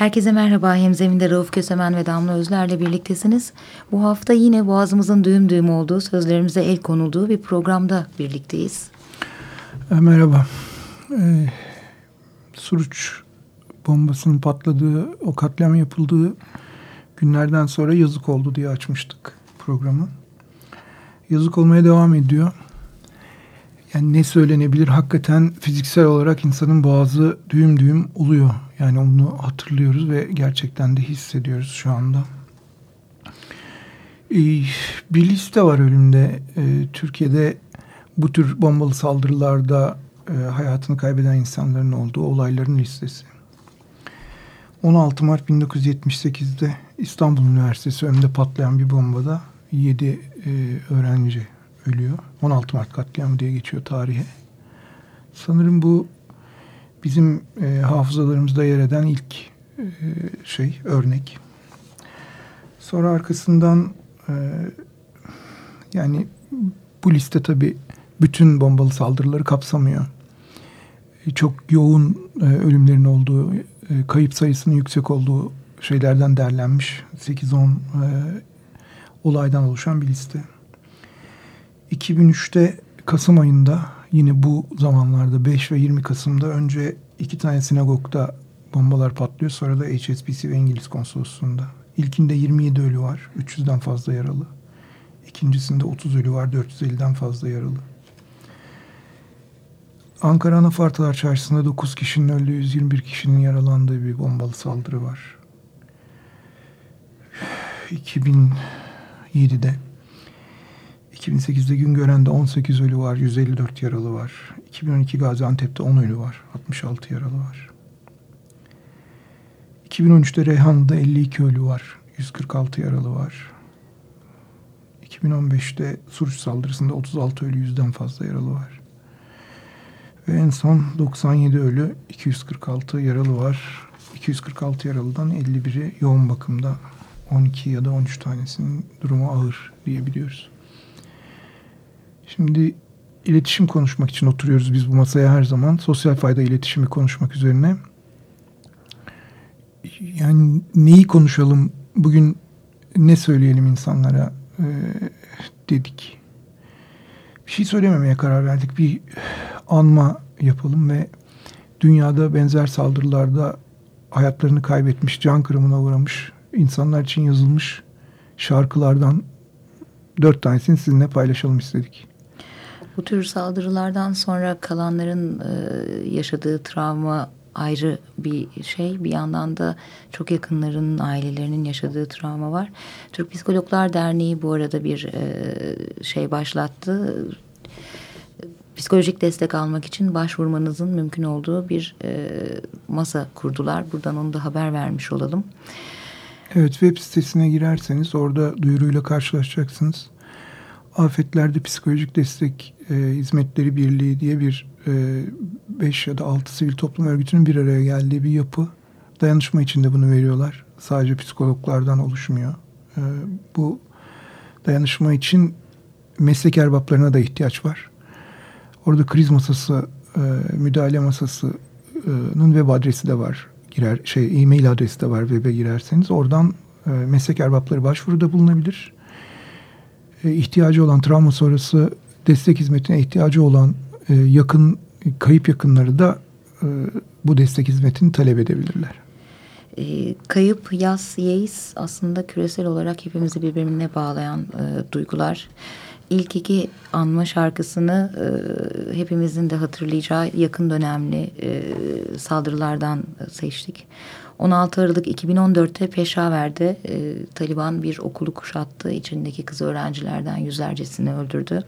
Herkese merhaba. Hemzeminde Rauf Kösemen ve Damla Özler'le birliktesiniz. Bu hafta yine boğazımızın düğüm düğüm olduğu, sözlerimize el konulduğu bir programda birlikteyiz. E, merhaba. Ee, Suruç bombasının patladığı, o katliam yapıldığı günlerden sonra yazık oldu diye açmıştık programı. Yazık olmaya devam ediyor. Yani ne söylenebilir? Hakikaten fiziksel olarak insanın boğazı düğüm düğüm oluyor. Yani onu hatırlıyoruz ve gerçekten de hissediyoruz şu anda. Ee, bir liste var önümde. Ee, Türkiye'de bu tür bombalı saldırılarda e, hayatını kaybeden insanların olduğu olayların listesi. 16 Mart 1978'de İstanbul Üniversitesi önünde patlayan bir bombada 7 e, öğrenci ölüyor. 16 Mart katliamı diye geçiyor tarihe. Sanırım bu bizim e, hafızalarımızda yer eden ilk e, şey, örnek. Sonra arkasından e, yani bu liste tabii bütün bombalı saldırıları kapsamıyor. E, çok yoğun e, ölümlerin olduğu, e, kayıp sayısının yüksek olduğu şeylerden derlenmiş 8-10 e, olaydan oluşan bir liste. 2003'te Kasım ayında yine bu zamanlarda 5 ve 20 Kasım'da önce iki tane sinagogda bombalar patlıyor. Sonra da HSBC ve İngiliz konsolosluğunda. İlkinde 27 ölü var. 300'den fazla yaralı. İkincisinde 30 ölü var. 450'den fazla yaralı. Ankara Anafartalar Çarşısı'nda 9 kişinin öldüğü, 121 kişinin yaralandığı bir bombalı saldırı var. 2007'de 2008'de Güngören'de 18 ölü var, 154 yaralı var. 2012 Gaziantep'te 10 ölü var, 66 yaralı var. 2013'te Reyhanlı'da 52 ölü var, 146 yaralı var. 2015'te Suruç saldırısında 36 ölü, 100'den fazla yaralı var. Ve en son 97 ölü, 246 yaralı var. 246 yaralıdan 51'i yoğun bakımda. 12 ya da 13 tanesinin durumu ağır diyebiliyoruz. Şimdi iletişim konuşmak için oturuyoruz biz bu masaya her zaman. Sosyal fayda iletişimi konuşmak üzerine. Yani neyi konuşalım, bugün ne söyleyelim insanlara e, dedik. Bir şey söylememeye karar verdik. Bir anma yapalım ve dünyada benzer saldırılarda hayatlarını kaybetmiş, can kırımına uğramış insanlar için yazılmış şarkılardan dört tanesini sizinle paylaşalım istedik. Bu tür saldırılardan sonra kalanların e, yaşadığı travma ayrı bir şey. Bir yandan da çok yakınlarının, ailelerinin yaşadığı travma var. Türk Psikologlar Derneği bu arada bir e, şey başlattı. Psikolojik destek almak için başvurmanızın mümkün olduğu bir e, masa kurdular. Buradan onu da haber vermiş olalım. Evet web sitesine girerseniz orada duyuruyla karşılaşacaksınız. Afetlerde Psikolojik Destek e, Hizmetleri Birliği diye bir e, beş ya da altı sivil toplum örgütünün bir araya geldiği bir yapı. Dayanışma içinde bunu veriyorlar. Sadece psikologlardan oluşmuyor. E, bu dayanışma için meslek erbaplarına da ihtiyaç var. Orada kriz masası, e, müdahale masasının web adresi de var. Girer şey e-mail adresi de var web'e girerseniz. Oradan e, meslek erbapları başvuruda bulunabilir. E, ihtiyacı olan travma sonrası destek hizmetine ihtiyacı olan e, yakın kayıp yakınları da e, bu destek hizmetini talep edebilirler. E, kayıp, yas, yeis aslında küresel olarak hepimizi birbirine bağlayan duygular. ilk iki anma şarkısını e, hepimizin de hatırlayacağı yakın dönemli e, saldırılardan seçtik. 16 Aralık 2014'te Peşaver'de e, Taliban bir okulu kuşattı. İçindeki kız öğrencilerden yüzlercesini öldürdü.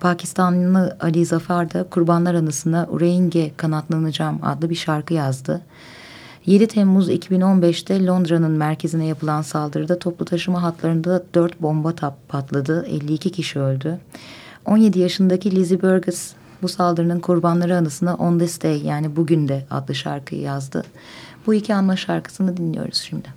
Pakistanlı Ali Zafer de kurbanlar anısına Ureinge kanatlanacağım adlı bir şarkı yazdı. 7 Temmuz 2015'te Londra'nın merkezine yapılan saldırıda toplu taşıma hatlarında 4 bomba patladı. 52 kişi öldü. 17 yaşındaki Lizzie Burgess bu saldırının kurbanları anısına On This Day yani Bugün de adlı şarkıyı yazdı. Bu iki anma şarkısını dinliyoruz şimdi.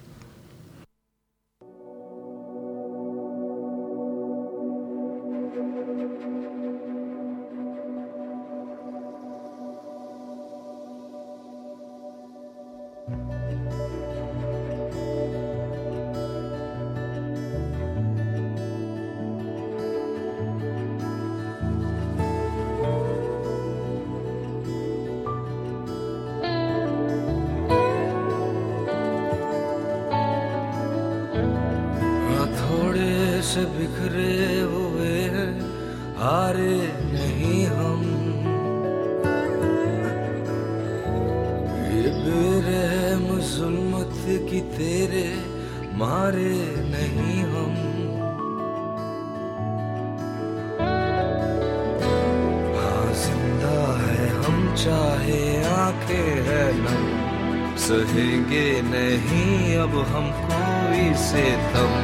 सहेंगे नहीं, अब हम कोई से तम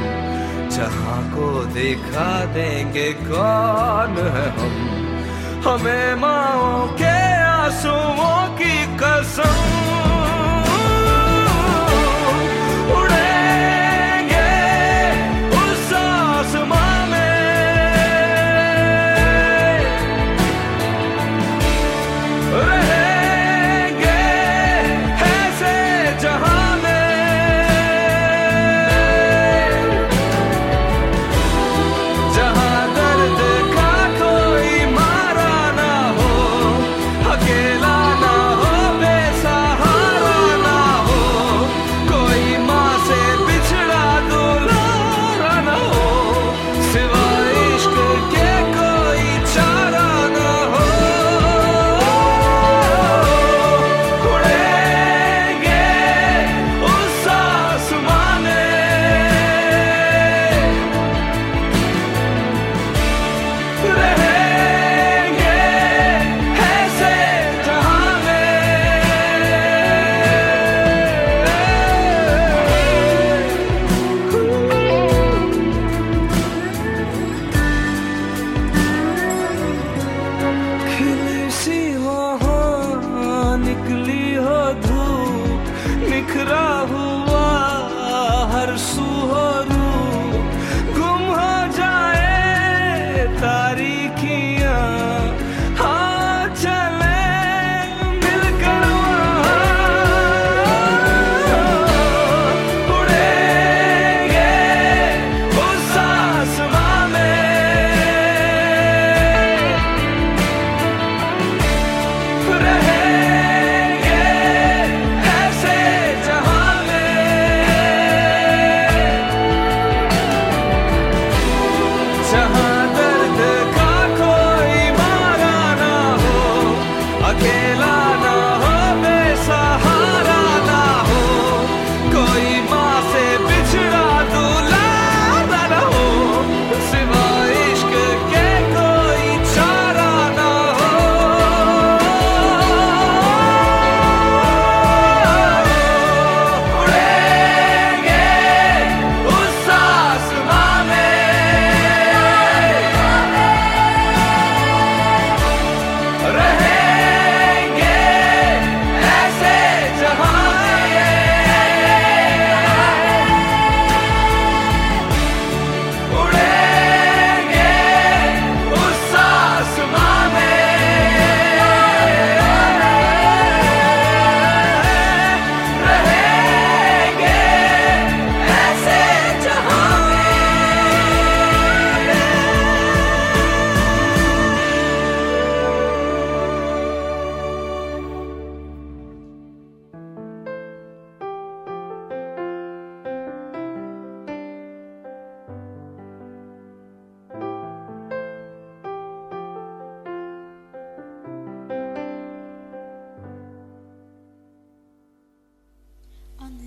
जहाँ को दिखा देंगे कौन है हम। हमें माओ के आंसुओं की कसम।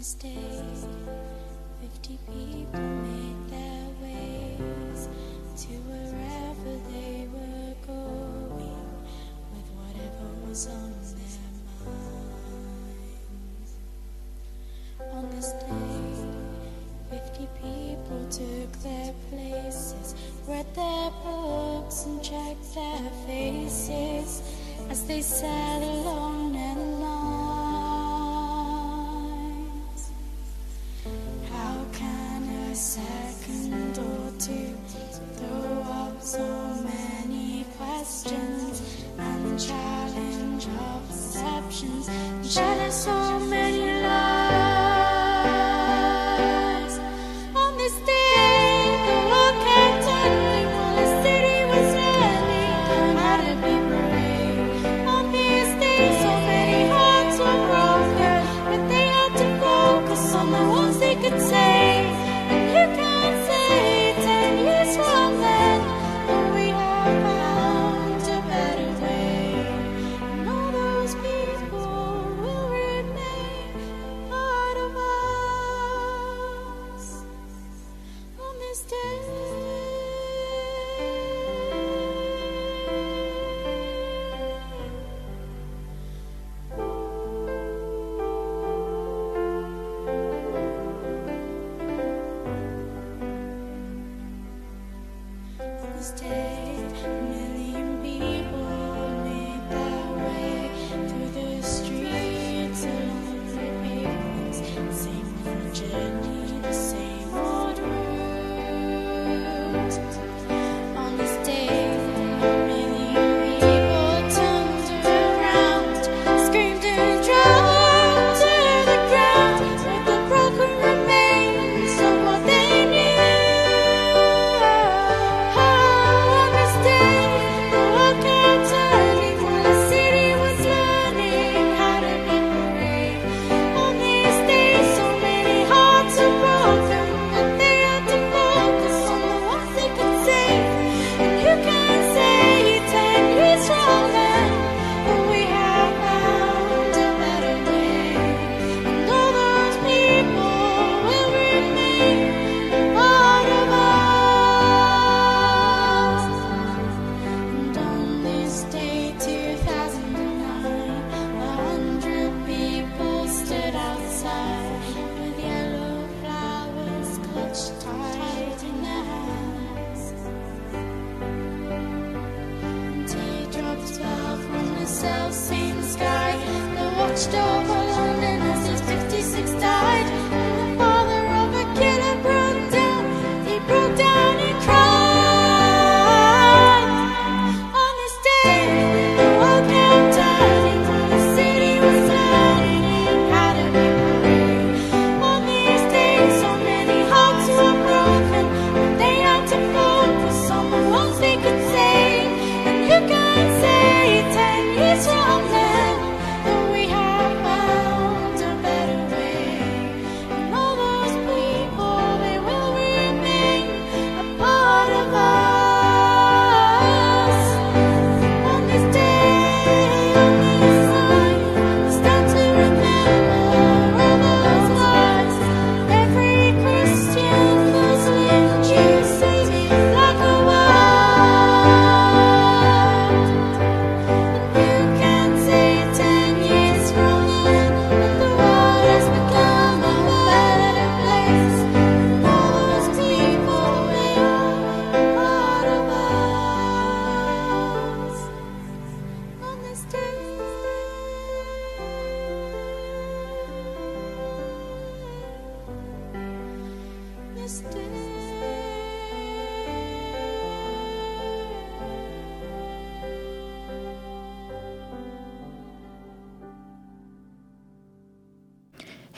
Fifty people made their ways to wherever they were going with whatever was on their minds. On this day, fifty people took their places, read their books, and checked their faces as they sat along.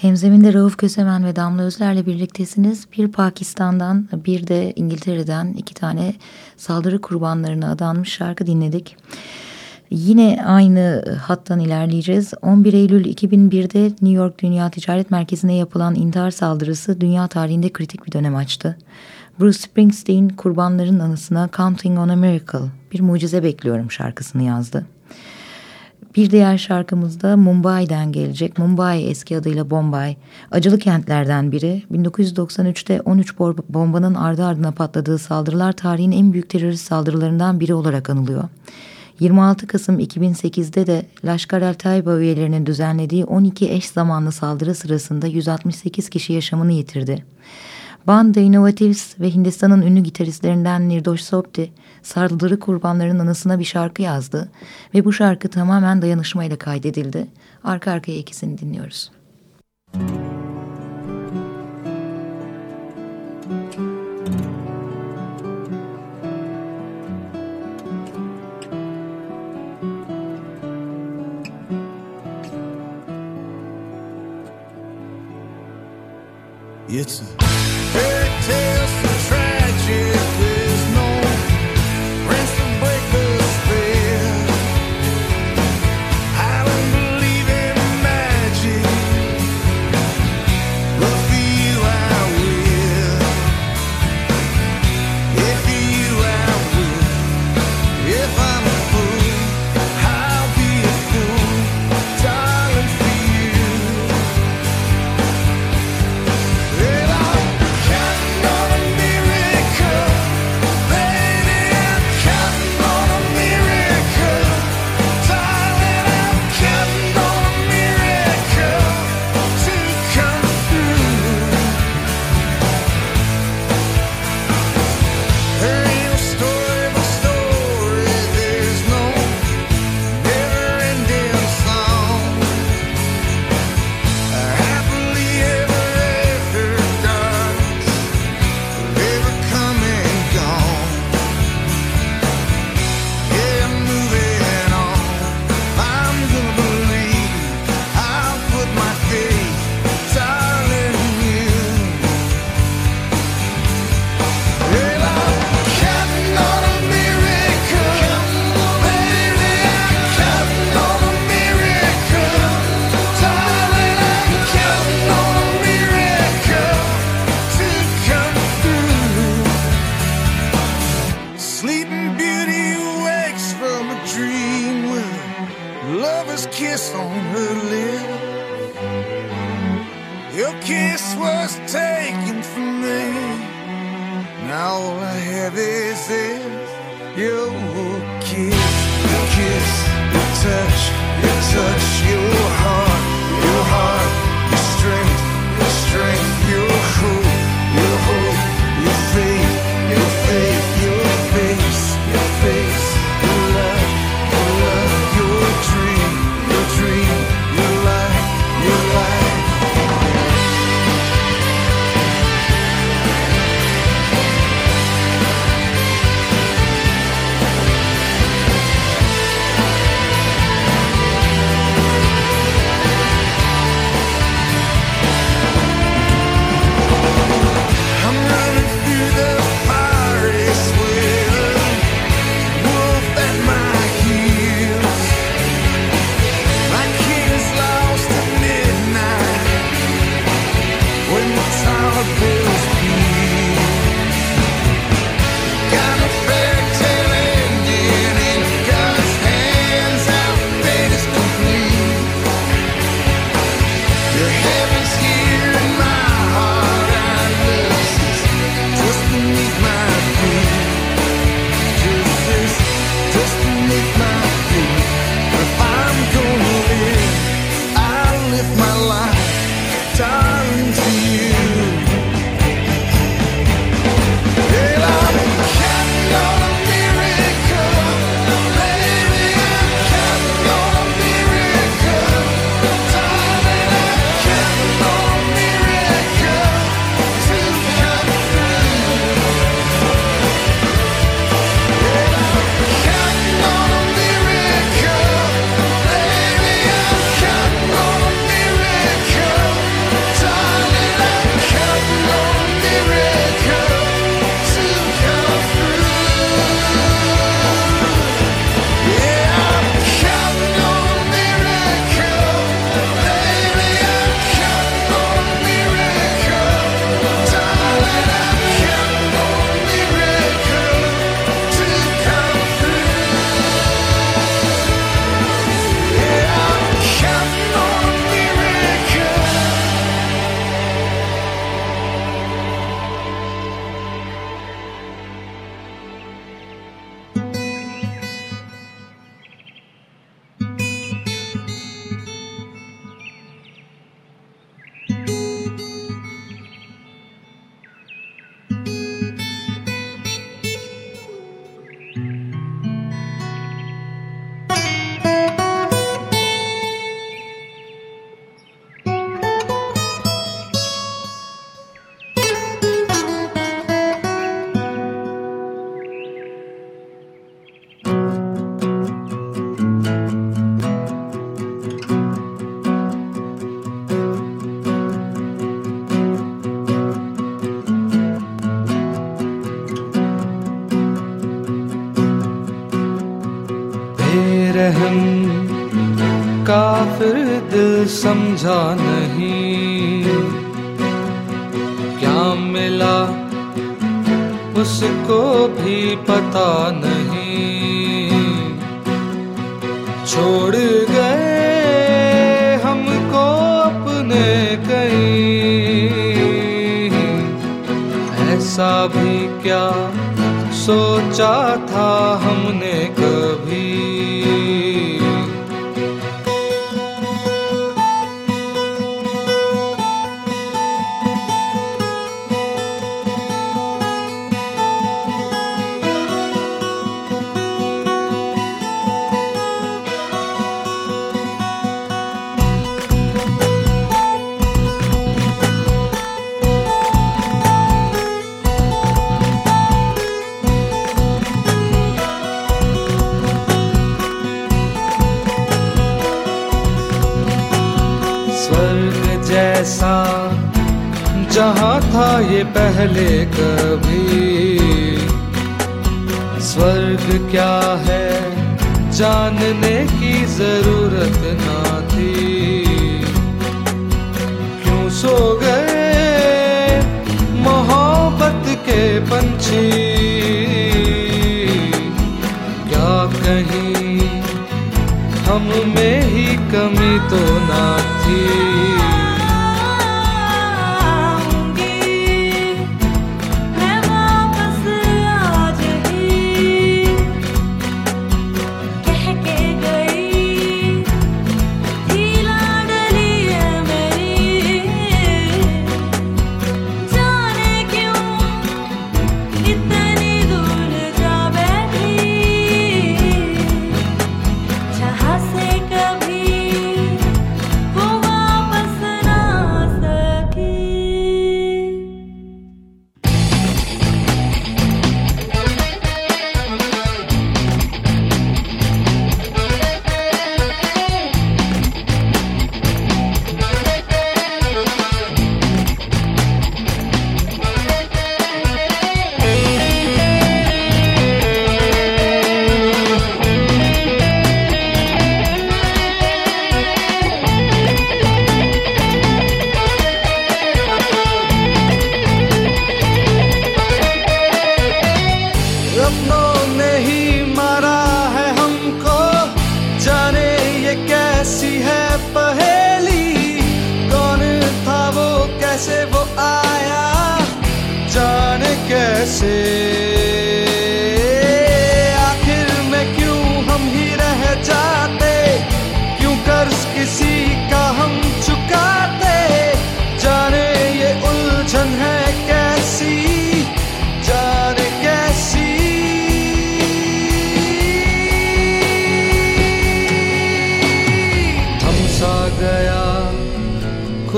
Hemzeminde Rauf Kösemen ve Damla Özler'le birliktesiniz. Bir Pakistan'dan bir de İngiltere'den iki tane saldırı kurbanlarına adanmış şarkı dinledik. Yine aynı hattan ilerleyeceğiz. 11 Eylül 2001'de New York Dünya Ticaret Merkezi'ne yapılan intihar saldırısı dünya tarihinde kritik bir dönem açtı. Bruce Springsteen kurbanların anısına Counting on a Miracle, bir mucize bekliyorum şarkısını yazdı. Bir diğer şarkımız da Mumbai'den gelecek. Mumbai eski adıyla Bombay. Acılı kentlerden biri. 1993'te 13 bombanın ardı ardına patladığı saldırılar tarihin en büyük terörist saldırılarından biri olarak anılıyor. 26 Kasım 2008'de de Lashkar-el-Tayba üyelerinin düzenlediği 12 eş zamanlı saldırı sırasında 168 kişi yaşamını yitirdi. Band The Innovatives ve Hindistan'ın ünlü gitaristlerinden Nirdosh Sopti saldırı kurbanlarının anısına bir şarkı yazdı ve bu şarkı tamamen dayanışmayla kaydedildi. Arka arkaya ikisini dinliyoruz. Müzik It's kiss was taken from me. Now all I have is this your kiss, your kiss, your touch, your touch, your heart, your heart. रहम, काफिर दिल समझा नहीं। क्या मिला उसको भी पता नहीं। छोड़ गए हमको अपने कहीं। ऐसा भी क्या सोचा था हमने कभी? पहले कभी। स्वर्ग क्या है, जानने की ज़रूरत ना थी। क्यों सो गए मोहब्बत के पंछी? क्या कहीं हम में ही कमी तो ना थी?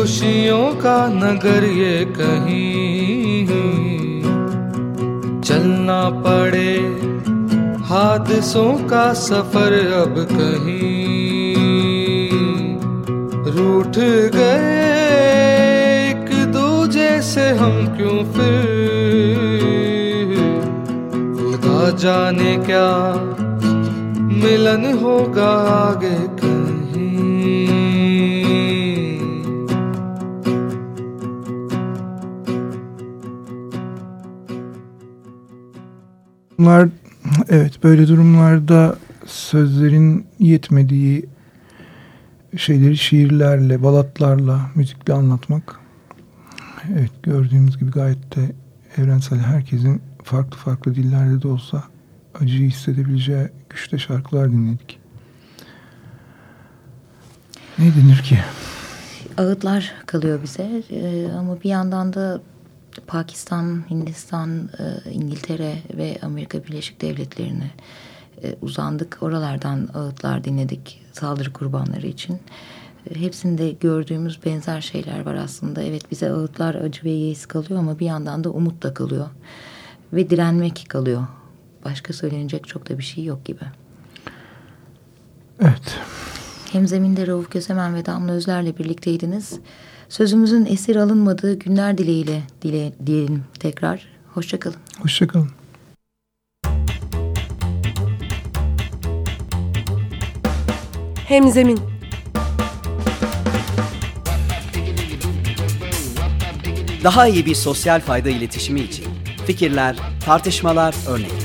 खुशियों का नगर ये कहीं चलना पड़े हादसों का सफ़र अब कहीं रूठ गए एक दूजे से हम क्यों फिर? खुदा जाने क्या मिलन होगा आगे Bunlar evet böyle durumlarda sözlerin yetmediği şeyleri şiirlerle, balatlarla, müzikle anlatmak evet gördüğümüz gibi gayet de evrensel herkesin farklı farklı dillerde de olsa acıyı hissedebileceği güçte şarkılar dinledik. Ne denir ki? Ağıtlar kalıyor bize ee, ama bir yandan da Pakistan, Hindistan, e, İngiltere ve Amerika Birleşik Devletleri'ne e, uzandık. Oralardan ağıtlar dinledik saldırı kurbanları için. E, hepsinde gördüğümüz benzer şeyler var aslında. Evet bize ağıtlar acı ve yeis kalıyor ama bir yandan da umut da kalıyor. Ve direnmek kalıyor. Başka söylenecek çok da bir şey yok gibi. Evet. Hemzeminde Rauf Kösemen ve Damla Özler'le birlikteydiniz. Sözümüzün esir alınmadığı günler dileğiyle dile, diyelim tekrar. Hoşçakalın. Hoşçakalın. Hemzemin Daha iyi bir sosyal fayda iletişimi için fikirler, tartışmalar, örnekler.